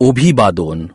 ओभी बादोन।